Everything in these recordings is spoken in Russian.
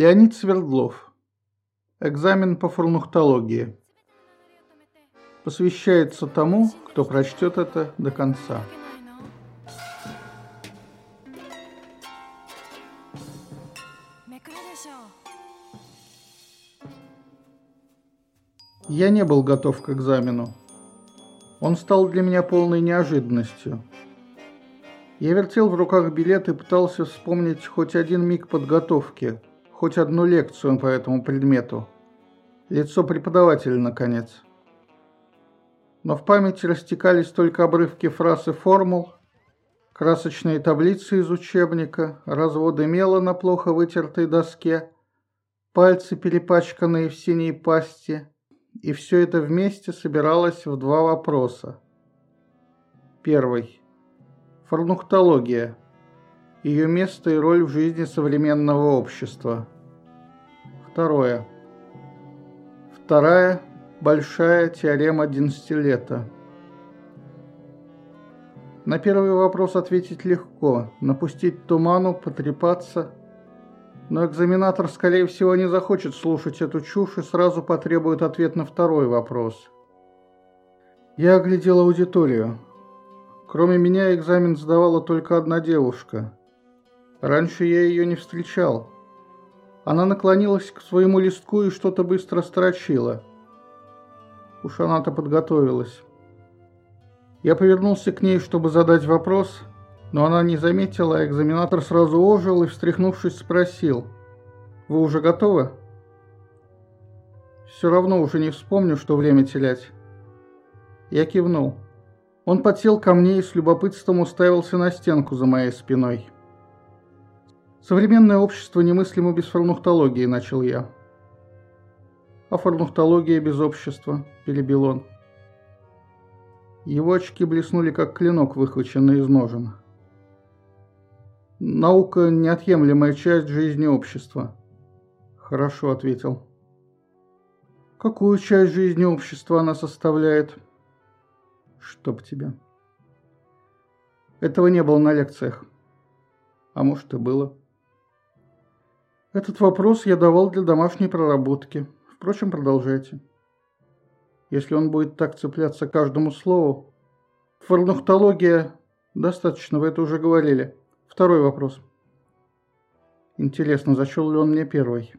Леонид Свердлов. Экзамен по фурмухтологии. Посвящается тому, кто прочтет это до конца. Я не был готов к экзамену. Он стал для меня полной неожиданностью. Я вертел в руках билет и пытался вспомнить хоть один миг подготовки – хоть одну лекцию по этому предмету. Лицо преподавателя, наконец. Но в памяти растекались только обрывки фраз и формул, красочные таблицы из учебника, разводы мела на плохо вытертой доске, пальцы, перепачканные в синей пасти, и все это вместе собиралось в два вопроса. Первый. Фарнухтология ее место и роль в жизни современного общества. Второе. Вторая большая теорема Динстилета. На первый вопрос ответить легко, напустить туману, потрепаться, но экзаменатор, скорее всего, не захочет слушать эту чушь и сразу потребует ответ на второй вопрос. Я оглядел аудиторию. Кроме меня экзамен сдавала только одна девушка. Раньше я ее не встречал. Она наклонилась к своему листку и что-то быстро строчила. Уж она-то подготовилась. Я повернулся к ней, чтобы задать вопрос, но она не заметила, а экзаменатор сразу ожил и, встряхнувшись, спросил. «Вы уже готовы?» «Все равно уже не вспомню, что время терять». Я кивнул. Он подсел ко мне и с любопытством уставился на стенку за моей спиной. Современное общество немыслимо без фарнухтологии, начал я. А фарнухтология без общества, перебил он. Его очки блеснули, как клинок, выхваченный из ножен. «Наука – неотъемлемая часть жизни общества», – хорошо ответил. «Какую часть жизни общества она составляет?» «Чтоб тебя». Этого не было на лекциях. А может и было. Этот вопрос я давал для домашней проработки. Впрочем, продолжайте. Если он будет так цепляться каждому слову. Фарнухтология... Достаточно, вы это уже говорили. Второй вопрос. Интересно, зачел ли он мне первый?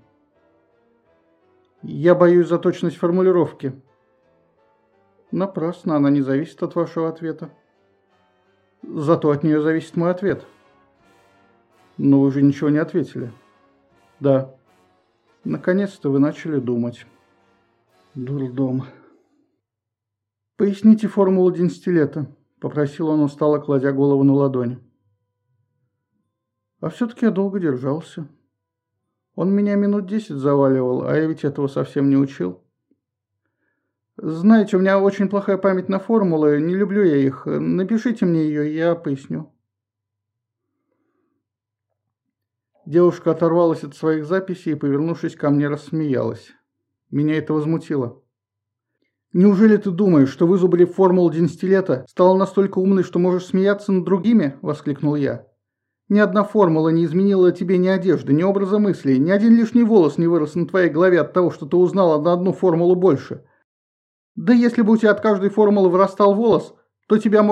Я боюсь за точность формулировки. Напрасно, она не зависит от вашего ответа. Зато от нее зависит мой ответ. Но вы же ничего не ответили. Да. Наконец-то вы начали думать. Дурдом. Поясните формулу динстилета, попросил он устало, кладя голову на ладони. А все-таки я долго держался. Он меня минут десять заваливал, а я ведь этого совсем не учил. Знаете, у меня очень плохая память на формулы, не люблю я их. Напишите мне ее, я поясню. Девушка оторвалась от своих записей и, повернувшись ко мне, рассмеялась. Меня это возмутило. «Неужели ты думаешь, что вызубрив формулу динстилета, стала настолько умной, что можешь смеяться над другими?» – воскликнул я. «Ни одна формула не изменила тебе ни одежды, ни образа мыслей, ни один лишний волос не вырос на твоей голове от того, что ты узнала на одну формулу больше. Да если бы у тебя от каждой формулы вырастал волос, то тебя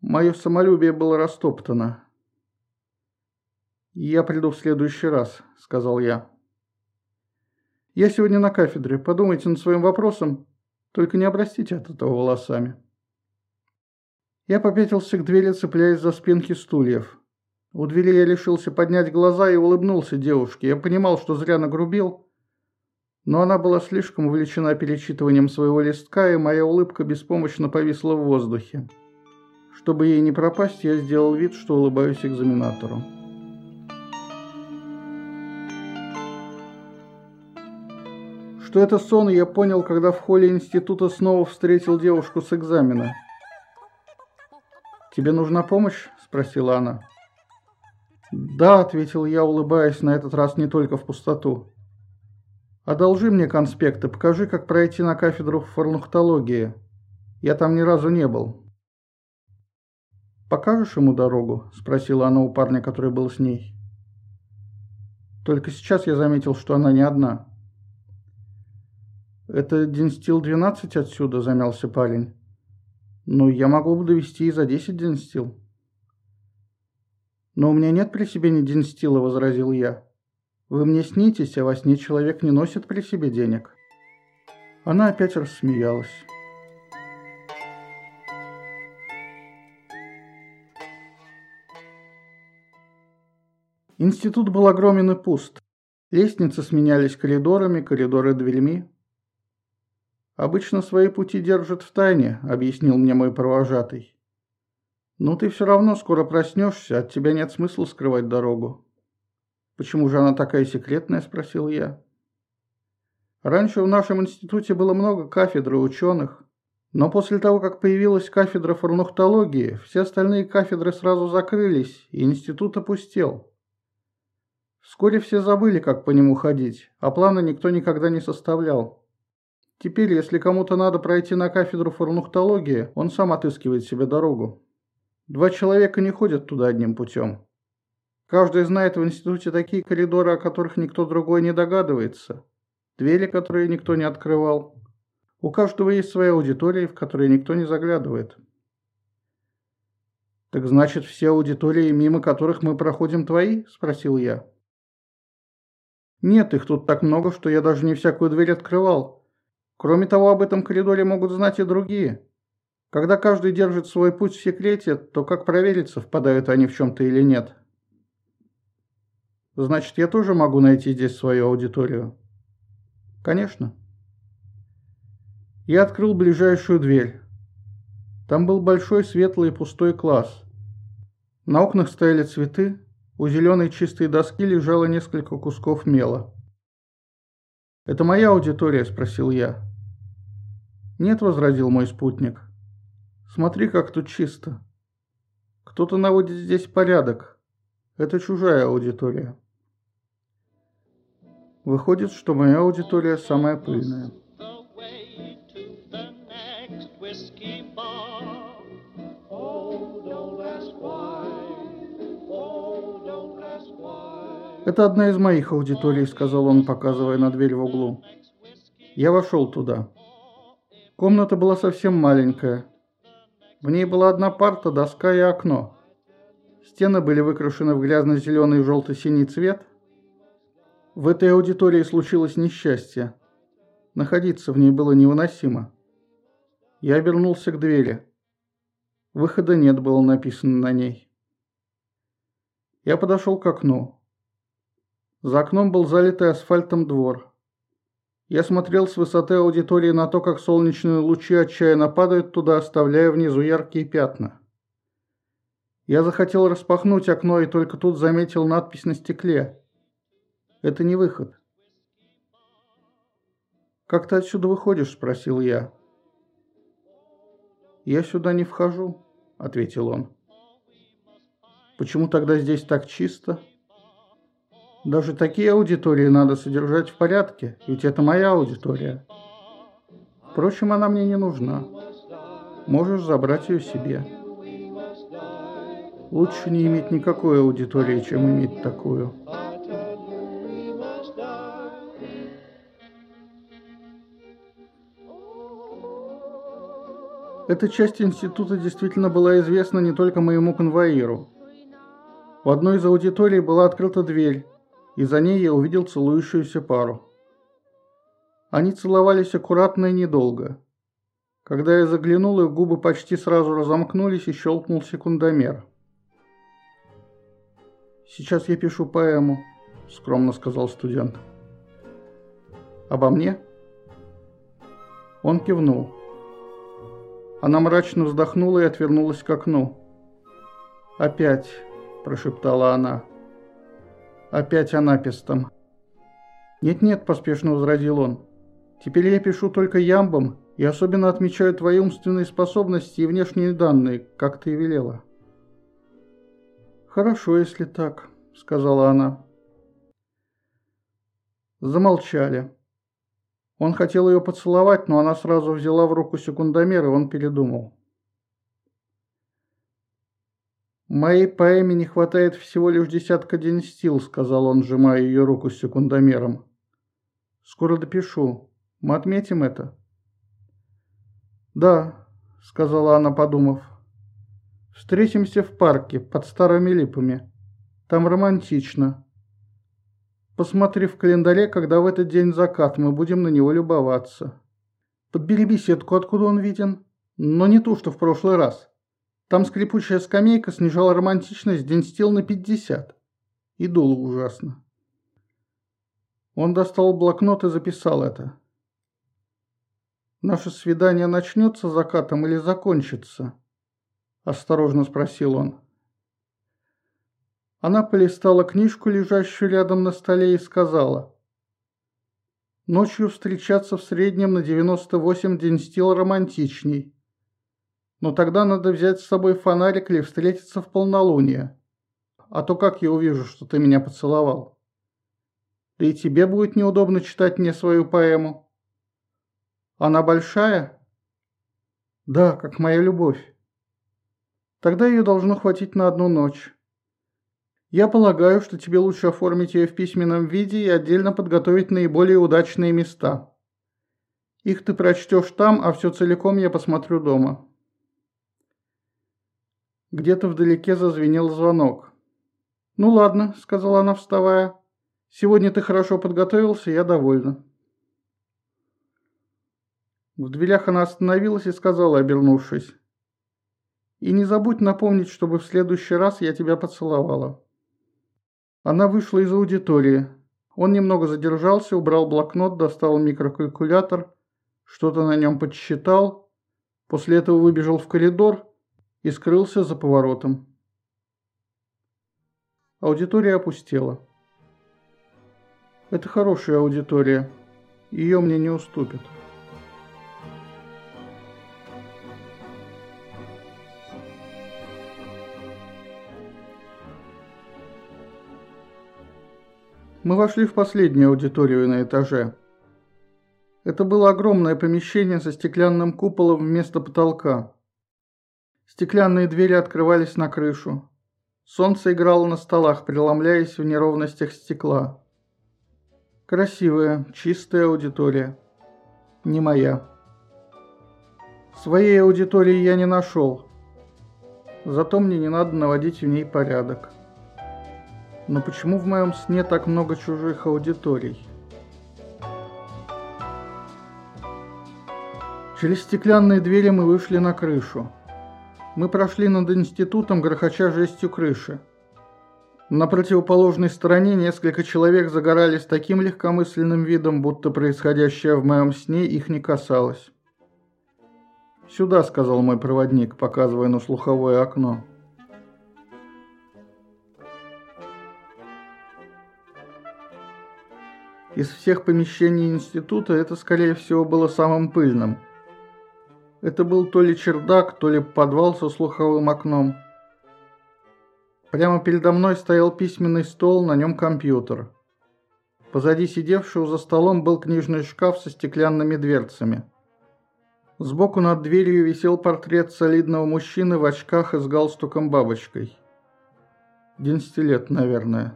можно было бы показывать в зоопарке». Она рассмеялась еще веселее. Мое самолюбие было растоптано. «Я приду в следующий раз», — сказал я. «Я сегодня на кафедре. Подумайте над своим вопросом, только не обрастите от этого волосами». Я попятился к двери, цепляясь за спинки стульев. У двери я решился поднять глаза и улыбнулся девушке. Я понимал, что зря нагрубил, но Чтобы ей не пропасть, я сделал вид, что улыбаюсь экзаменатору. Что это сон, я понял, когда в холле института снова встретил девушку с экзамена. «Тебе нужна помощь?» – спросила она. «Да», – ответил я, улыбаясь на этот раз не только в пустоту. «Одолжи мне конспекты, покажи, как пройти на кафедру фарнухтологии. Я там ни разу не был». Покажешь ему дорогу?» – спросила она у парня, который был с ней. Только сейчас я заметил, что она не одна. «Это Денстил 12 отсюда», – замялся парень. «Ну, я могу бы довести и за 10 Денстил». «Но у меня нет при себе ни Денстила», – возразил я. «Вы мне снитесь, а во сне человек не носит при себе денег». Она опять рассмеялась. Институт был огромен и пуст. Лестницы сменялись коридорами, коридоры дверьми. «Обычно свои пути держат в тайне», — объяснил мне мой провожатый. Но ты все равно скоро проснешься, от тебя нет смысла скрывать дорогу». «Почему же она такая секретная?» — спросил я. «Раньше в нашем институте было много кафедр и ученых, но после того, как появилась кафедра фарнухтологии, все остальные кафедры сразу закрылись, и институт опустел». Вскоре все забыли, как по нему ходить, а планы никто никогда не составлял. Теперь, если кому-то надо пройти на кафедру фарнухтологии, он сам отыскивает себе дорогу. Два человека не ходят туда одним путем. Каждый знает в институте такие коридоры, о которых никто другой не догадывается. Двери, которые никто не открывал. У каждого есть своя аудитория, в которую никто не заглядывает. «Так значит, все аудитории, мимо которых мы проходим, твои?» – спросил я. Нет их тут так много, что я даже не всякую дверь открывал. Кроме того, об этом коридоре могут знать и другие. Когда каждый держит свой путь в секрете, то как проверить, совпадают они в чем-то или нет? Значит, я тоже могу найти здесь свою аудиторию? Конечно. Я открыл ближайшую дверь. Там был большой, светлый и пустой класс. На окнах стояли цветы, у зеленой чистой доски лежало несколько кусков мела. «Это моя аудитория?» – спросил я. «Нет», – возразил мой спутник. «Смотри, как тут чисто. Кто-то наводит здесь порядок. Это чужая аудитория». Выходит, что моя аудитория самая пыльная. «Это одна из моих аудиторий», — сказал он, показывая на дверь в углу. Я вошел туда. Комната была совсем маленькая. В ней была одна парта, доска и окно. Стены были выкрашены в грязно-зеленый и желто-синий цвет. В этой аудитории случилось несчастье. Находиться в ней было невыносимо. Я вернулся к двери. Выхода нет, было написано на ней. Я подошел к окну. За окном был залитый асфальтом двор. Я смотрел с высоты аудитории на то, как солнечные лучи отчаянно падают туда, оставляя внизу яркие пятна. Я захотел распахнуть окно и только тут заметил надпись на стекле. Это не выход. «Как ты отсюда выходишь?» – спросил я. «Я сюда не вхожу», – ответил он. «Почему тогда здесь так чисто?» Даже такие аудитории надо содержать в порядке, ведь это моя аудитория. Впрочем, она мне не нужна. Можешь забрать ее себе. Лучше не иметь никакой аудитории, чем иметь такую. Эта часть института действительно была известна не только моему конвоиру. В одной из аудиторий была открыта дверь, и за ней я увидел целующуюся пару. Они целовались аккуратно и недолго. Когда я заглянул, их губы почти сразу разомкнулись и щелкнул секундомер. «Сейчас я пишу поэму», — скромно сказал студент. «Обо мне?» Он кивнул. Она мрачно вздохнула и отвернулась к окну. «Опять», – прошептала она, – опять анапистом. «Нет-нет», – поспешно возразил он, – «теперь я пишу только ямбом и особенно отмечаю твои умственные способности и внешние данные, как ты и велела». «Хорошо, если так», – сказала она. Замолчали. Он хотел ее поцеловать, но она сразу взяла в руку секундомер, и он передумал. «Моей поэме не хватает всего лишь десятка денстил, сказал он, сжимая ее руку с секундомером. «Скоро допишу. Мы отметим это?» «Да», — сказала она, подумав. «Встретимся в парке под старыми липами. Там романтично. Посмотри в календаре, когда в этот день закат, мы будем на него любоваться. Подбери беседку, откуда он виден, но не ту, что в прошлый раз». Там скрипучая скамейка снижала романтичность Денстил на 50. И дуло ужасно. Он достал блокнот и записал это. «Наше свидание начнется закатом или закончится?» Осторожно спросил он. Она полистала книжку, лежащую рядом на столе, и сказала. «Ночью встречаться в среднем на 98 день стил романтичней но тогда надо взять с собой фонарик или встретиться в полнолуние. А то как я увижу, что ты меня поцеловал? Да и тебе будет неудобно читать мне свою поэму. Она большая? Да, как моя любовь. Тогда ее должно хватить на одну ночь. Я полагаю, что тебе лучше оформить ее в письменном виде и отдельно подготовить наиболее удачные места. Их ты прочтешь там, а все целиком я посмотрю дома где-то вдалеке зазвенел звонок. «Ну ладно», — сказала она, вставая. «Сегодня ты хорошо подготовился, я довольна». В дверях она остановилась и сказала, обернувшись. «И не забудь напомнить, чтобы в следующий раз я тебя поцеловала». Она вышла из аудитории. Он немного задержался, убрал блокнот, достал микрокалькулятор, что-то на нем подсчитал. После этого выбежал в коридор – и скрылся за поворотом. Аудитория опустела. Это хорошая аудитория. Ее мне не уступят. Мы вошли в последнюю аудиторию на этаже. Это было огромное помещение со стеклянным куполом вместо потолка. Стеклянные двери открывались на крышу. Солнце играло на столах, преломляясь в неровностях стекла. Красивая, чистая аудитория. Не моя. Своей аудитории я не нашел. Зато мне не надо наводить в ней порядок. Но почему в моем сне так много чужих аудиторий? Через стеклянные двери мы вышли на крышу. Мы прошли над институтом, грохоча жестью крыши. На противоположной стороне несколько человек загорались таким легкомысленным видом, будто происходящее в моем сне их не касалось. «Сюда», — сказал мой проводник, показывая на слуховое окно. Из всех помещений института это, скорее всего, было самым пыльным — это был то ли чердак, то ли подвал со слуховым окном. Прямо передо мной стоял письменный стол, на нем компьютер. Позади сидевшего за столом был книжный шкаф со стеклянными дверцами. Сбоку над дверью висел портрет солидного мужчины в очках и с галстуком-бабочкой. 11 лет, наверное.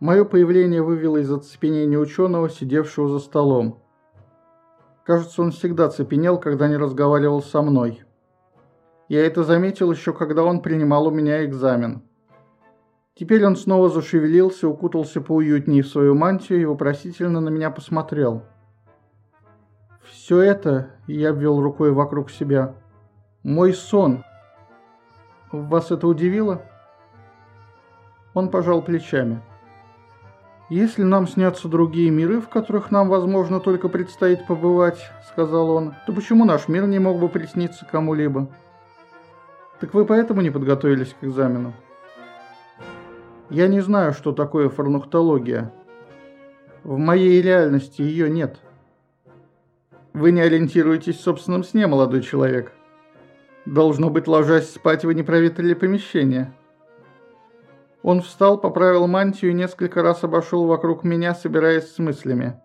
Мое появление вывело из оцепенения ученого, сидевшего за столом. Кажется, он всегда цепенел, когда не разговаривал со мной. Я это заметил еще, когда он принимал у меня экзамен. Теперь он снова зашевелился, укутался поуютнее в свою мантию и вопросительно на меня посмотрел. «Все это...» — я обвел рукой вокруг себя. «Мой сон!» «Вас это удивило?» Он пожал плечами. «Если нам снятся другие миры, в которых нам, возможно, только предстоит побывать», — сказал он, — «то почему наш мир не мог бы присниться кому-либо?» «Так вы поэтому не подготовились к экзамену?» «Я не знаю, что такое фарнухтология. В моей реальности ее нет». «Вы не ориентируетесь в собственном сне, молодой человек. Должно быть, ложась спать, вы не проветрили помещение». Он встал, поправил мантию и несколько раз обошел вокруг меня, собираясь с мыслями.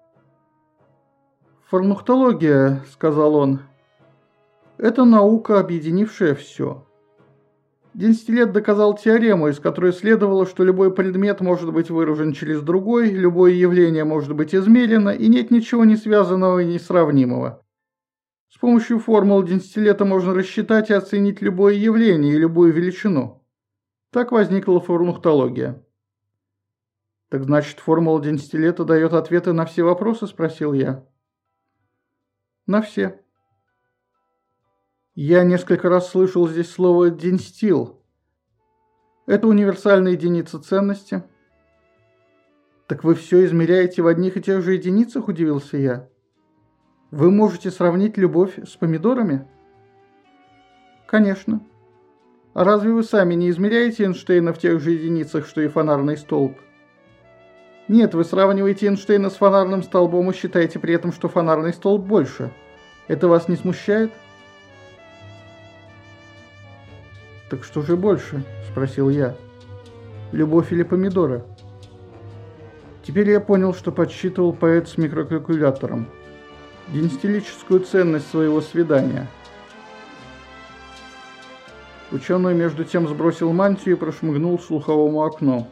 «Формухтология», — сказал он, — «это наука, объединившая все. Денстилет доказал теорему, из которой следовало, что любой предмет может быть выражен через другой, любое явление может быть измерено, и нет ничего не связанного и несравнимого. С помощью формул Денстилета можно рассчитать и оценить любое явление и любую величину. Так возникла фурмухтология. «Так значит, формула десятилета дает ответы на все вопросы?» – спросил я. «На все». Я несколько раз слышал здесь слово «денстил». Это универсальная единица ценности. «Так вы все измеряете в одних и тех же единицах?» – удивился я. «Вы можете сравнить любовь с помидорами?» «Конечно», а разве вы сами не измеряете Эйнштейна в тех же единицах, что и фонарный столб? Нет, вы сравниваете Эйнштейна с фонарным столбом и считаете при этом, что фонарный столб больше. Это вас не смущает? «Так что же больше?» – спросил я. «Любовь или помидоры?» Теперь я понял, что подсчитывал поэт с микрокалькулятором. Динстилическую ценность своего свидания – Ученый между тем сбросил мантию и прошмыгнул к слуховому окну.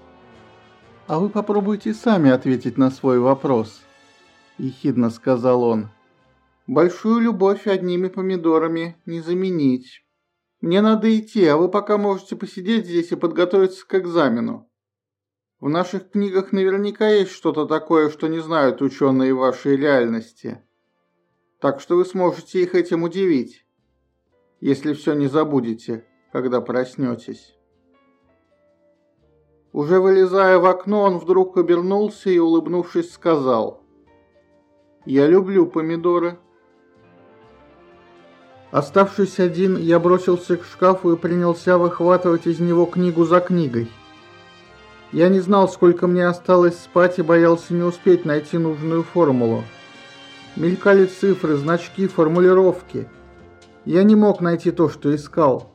«А вы попробуйте сами ответить на свой вопрос», – ехидно сказал он. «Большую любовь одними помидорами не заменить. Мне надо идти, а вы пока можете посидеть здесь и подготовиться к экзамену. В наших книгах наверняка есть что-то такое, что не знают ученые вашей реальности. Так что вы сможете их этим удивить, если все не забудете» когда проснетесь. Уже вылезая в окно, он вдруг обернулся и, улыбнувшись, сказал «Я люблю помидоры». Оставшись один, я бросился к шкафу и принялся выхватывать из него книгу за книгой. Я не знал, сколько мне осталось спать и боялся не успеть найти нужную формулу. Мелькали цифры, значки, формулировки. Я не мог найти то, что искал.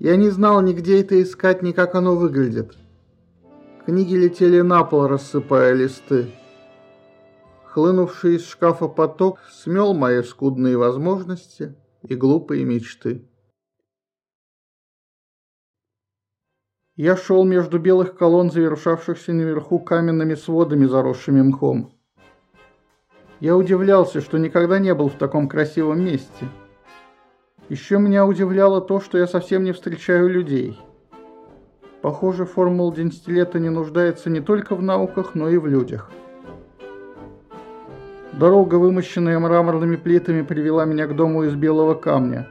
Я не знал нигде это искать, ни как оно выглядит. Книги летели на пол, рассыпая листы. Хлынувший из шкафа поток смел мои скудные возможности и глупые мечты. Я шел между белых колонн, завершавшихся наверху каменными сводами, заросшими мхом. Я удивлялся, что никогда не был в таком красивом месте – еще меня удивляло то, что я совсем не встречаю людей. Похоже, формула десятилета не нуждается не только в науках, но и в людях. Дорога, вымощенная мраморными плитами, привела меня к дому из белого камня.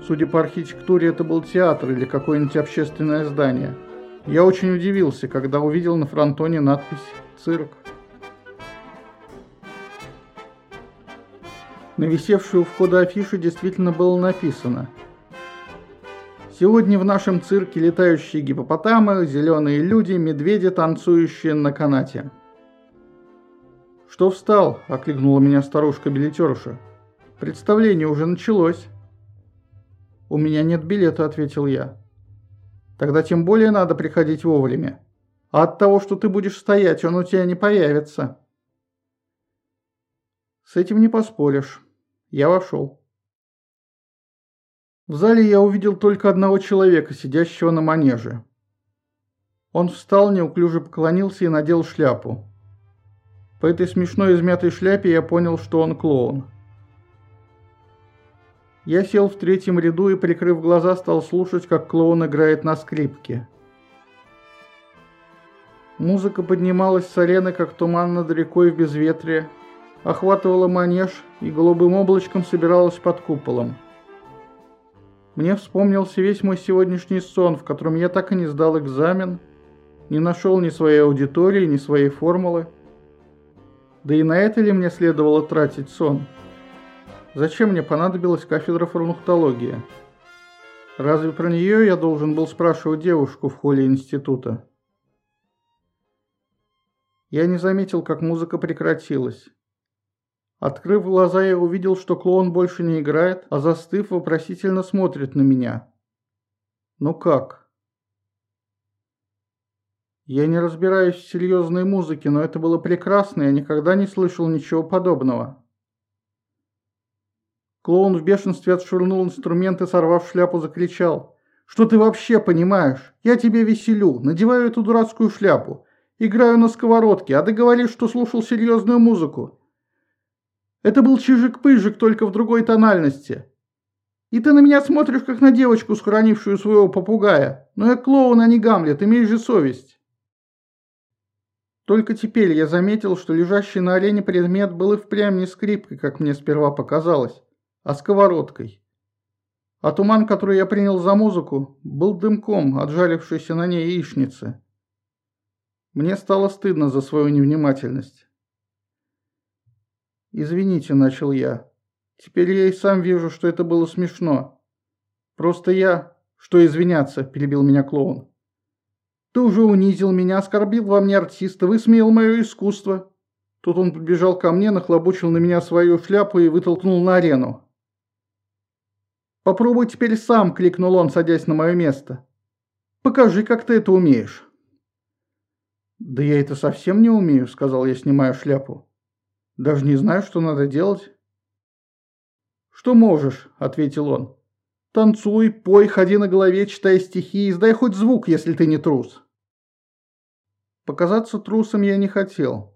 Судя по архитектуре, это был театр или какое-нибудь общественное здание. Я очень удивился, когда увидел на фронтоне надпись «Цирк». на висевшую у входа афишу действительно было написано «Сегодня в нашем цирке летающие гипопотамы, зеленые люди, медведи, танцующие на канате». «Что встал?» – окликнула меня старушка-билетерша. «Представление уже началось». «У меня нет билета», – ответил я. «Тогда тем более надо приходить вовремя. А от того, что ты будешь стоять, он у тебя не появится». С этим не поспоришь. Я вошел. В зале я увидел только одного человека, сидящего на манеже. Он встал, неуклюже поклонился и надел шляпу. По этой смешной измятой шляпе я понял, что он клоун. Я сел в третьем ряду и, прикрыв глаза, стал слушать, как клоун играет на скрипке. Музыка поднималась с арены, как туман над рекой в безветрие, охватывала манеж и голубым облачком собиралась под куполом. Мне вспомнился весь мой сегодняшний сон, в котором я так и не сдал экзамен, не нашел ни своей аудитории, ни своей формулы. Да и на это ли мне следовало тратить сон? Зачем мне понадобилась кафедра фармактологии? Разве про нее я должен был спрашивать девушку в холле института? Я не заметил, как музыка прекратилась. Открыв глаза, я увидел, что клоун больше не играет, а застыв, вопросительно смотрит на меня. «Ну как?» Я не разбираюсь в серьезной музыке, но это было прекрасно, я никогда не слышал ничего подобного. Клоун в бешенстве отшвырнул инструмент и, сорвав шляпу, закричал. «Что ты вообще понимаешь? Я тебе веселю, надеваю эту дурацкую шляпу, играю на сковородке, а ты говоришь, что слушал серьезную музыку. Это был чижик-пыжик, только в другой тональности. И ты на меня смотришь, как на девочку, схоронившую своего попугая. Но я клоун, а не Гамлет, имей же совесть. Только теперь я заметил, что лежащий на олене предмет был и впрямь не скрипкой, как мне сперва показалось, а сковородкой. А туман, который я принял за музыку, был дымком, отжалившейся на ней яичницы. Мне стало стыдно за свою невнимательность. «Извините», — начал я. «Теперь я и сам вижу, что это было смешно. Просто я...» «Что извиняться?» – перебил меня клоун. «Ты уже унизил меня, оскорбил во мне артиста, высмеял мое искусство». Тут он подбежал ко мне, нахлобучил на меня свою шляпу и вытолкнул на арену. «Попробуй теперь сам!» – крикнул он, садясь на мое место. «Покажи, как ты это умеешь». «Да я это совсем не умею», – сказал я, снимая шляпу. Даже не знаю, что надо делать. Что можешь, ответил он. Танцуй, пой, ходи на голове, читай стихи, издай хоть звук, если ты не трус. Показаться трусом я не хотел.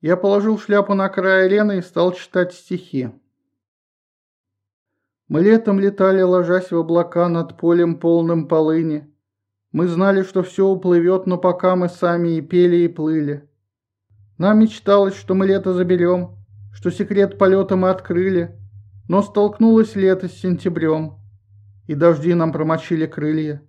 Я положил шляпу на край Лены и стал читать стихи. Мы летом летали, ложась в облака над полем полным полыни. Мы знали, что все уплывет, но пока мы сами и пели, и плыли. Нам мечталось, что мы лето заберем, что секрет полета мы открыли, но столкнулось лето с сентябрем, и дожди нам промочили крылья.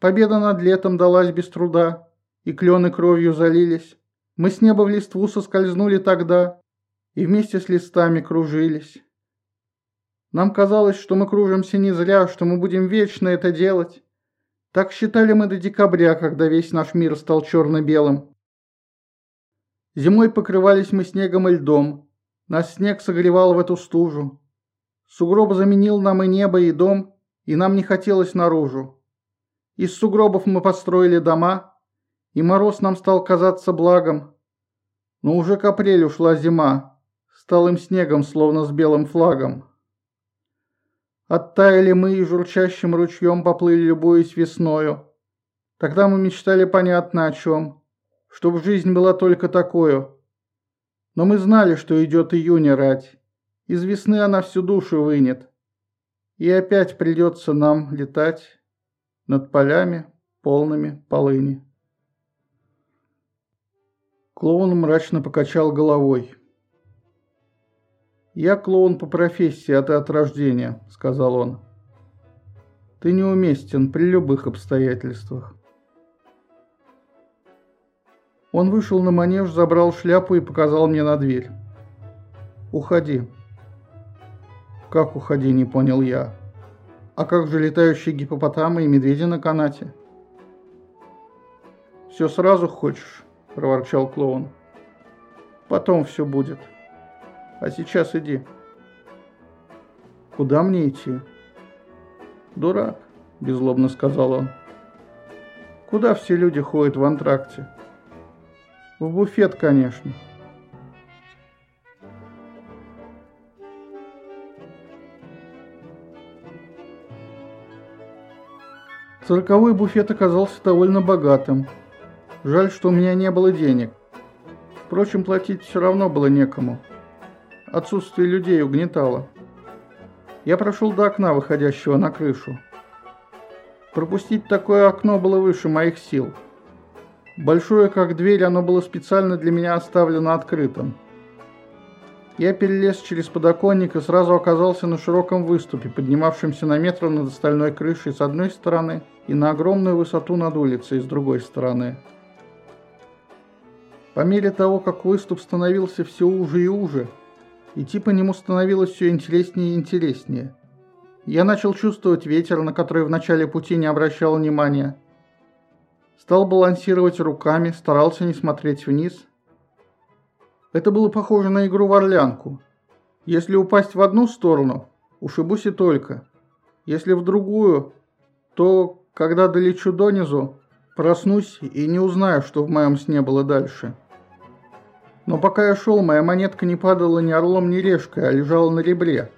Победа над летом далась без труда, и клены кровью залились. Мы с неба в листву соскользнули тогда, и вместе с листами кружились. Нам казалось, что мы кружимся не зря, что мы будем вечно это делать. Так считали мы до декабря, когда весь наш мир стал черно-белым. Зимой покрывались мы снегом и льдом. Нас снег согревал в эту стужу. Сугроб заменил нам и небо, и дом, и нам не хотелось наружу. Из сугробов мы построили дома, и мороз нам стал казаться благом. Но уже к апрелю шла зима, сталым снегом, словно с белым флагом. Оттаяли мы и журчащим ручьем поплыли, любуясь весною. Тогда мы мечтали понятно о чем – чтобы жизнь была только такую. Но мы знали, что идет июня рать. Из весны она всю душу вынет. И опять придется нам летать над полями, полными полыни. Клоун мрачно покачал головой. «Я клоун по профессии, а ты от рождения», — сказал он. «Ты неуместен при любых обстоятельствах». Он вышел на манеж, забрал шляпу и показал мне на дверь. «Уходи». «Как уходи?» – не понял я. «А как же летающие гипопотамы и медведи на канате?» «Все сразу хочешь?» – проворчал клоун. «Потом все будет. А сейчас иди». «Куда мне идти?» «Дурак», – беззлобно сказал он. «Куда все люди ходят в антракте?» В буфет, конечно. Цирковой буфет оказался довольно богатым. Жаль, что у меня не было денег. Впрочем, платить все равно было некому. Отсутствие людей угнетало. Я прошел до окна, выходящего на крышу. Пропустить такое окно было выше моих сил – Большое, как дверь, оно было специально для меня оставлено открытым. Я перелез через подоконник и сразу оказался на широком выступе, поднимавшемся на метр над остальной крышей с одной стороны и на огромную высоту над улицей с другой стороны. По мере того, как выступ становился все уже и уже, идти по нему становилось все интереснее и интереснее. Я начал чувствовать ветер, на который в начале пути не обращал внимания – Стал балансировать руками, старался не смотреть вниз. Это было похоже на игру в орлянку. Если упасть в одну сторону, ушибусь и только. Если в другую, то, когда долечу донизу, проснусь и не узнаю, что в моем сне было дальше. Но пока я шел, моя монетка не падала ни орлом, ни решкой, а лежала на ребре,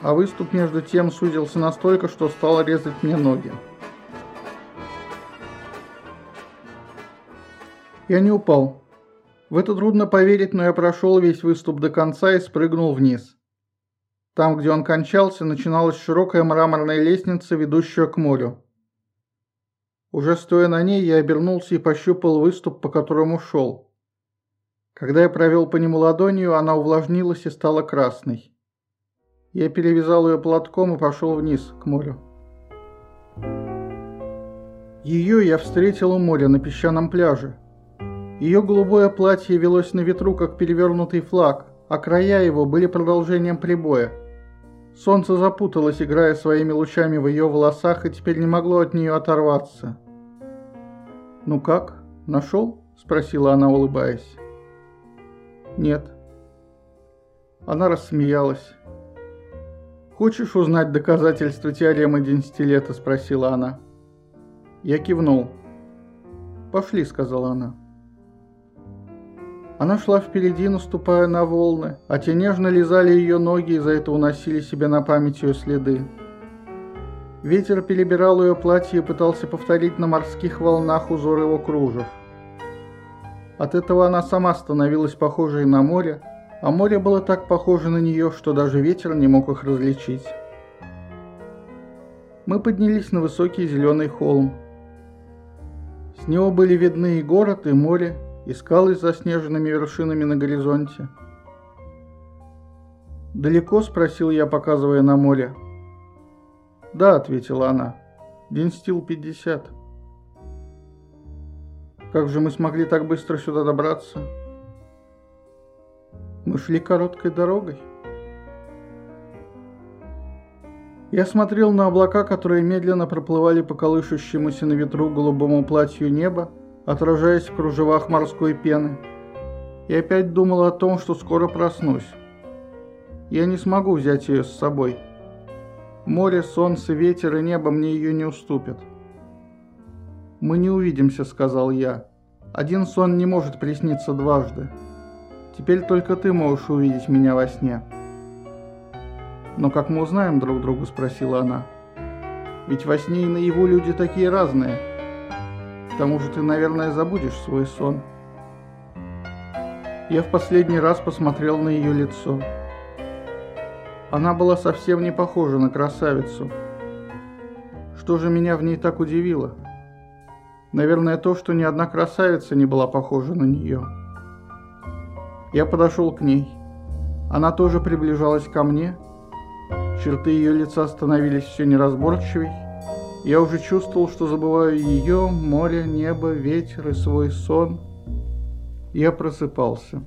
а выступ между тем сузился настолько, что стал резать мне ноги. Я не упал. В это трудно поверить, но я прошел весь выступ до конца и спрыгнул вниз. Там, где он кончался, начиналась широкая мраморная лестница, ведущая к морю. Уже стоя на ней, я обернулся и пощупал выступ, по которому шел. Когда я провел по нему ладонью, она увлажнилась и стала красной. Я перевязал ее платком и пошел вниз, к морю. Ее я встретил у моря на песчаном пляже – ее голубое платье велось на ветру, как перевернутый флаг, а края его были продолжением прибоя. Солнце запуталось, играя своими лучами в ее волосах, и теперь не могло от нее оторваться. «Ну как? Нашел?» – спросила она, улыбаясь. «Нет». Она рассмеялась. «Хочешь узнать доказательства теоремы Денстилета?» – спросила она. Я кивнул. «Пошли», – сказала она. Она шла впереди, наступая на волны, а те нежно лизали ее ноги и за это уносили себе на память ее следы. Ветер перебирал ее платье и пытался повторить на морских волнах узор его кружев. От этого она сама становилась похожей на море, а море было так похоже на нее, что даже ветер не мог их различить. Мы поднялись на высокий зеленый холм. С него были видны и город, и море, и скалы с заснеженными вершинами на горизонте. «Далеко?» – спросил я, показывая на море. «Да», – ответила она, – «Винстил 50». «Как же мы смогли так быстро сюда добраться?» «Мы шли короткой дорогой». Я смотрел на облака, которые медленно проплывали по колышущемуся на ветру голубому платью неба, отражаясь в кружевах морской пены, и опять думал о том, что скоро проснусь. Я не смогу взять ее с собой. Море, солнце, ветер и небо мне ее не уступят. «Мы не увидимся», — сказал я. «Один сон не может присниться дважды. Теперь только ты можешь увидеть меня во сне». «Но как мы узнаем друг друга?» — спросила она. «Ведь во сне и наяву люди такие разные» тому же ты, наверное, забудешь свой сон. Я в последний раз посмотрел на ее лицо. Она была совсем не похожа на красавицу. Что же меня в ней так удивило? Наверное, то, что ни одна красавица не была похожа на нее. Я подошел к ней. Она тоже приближалась ко мне. Черты ее лица становились все неразборчивей. Я уже чувствовал, что забываю ее, море, небо, ветер и свой сон. Я просыпался.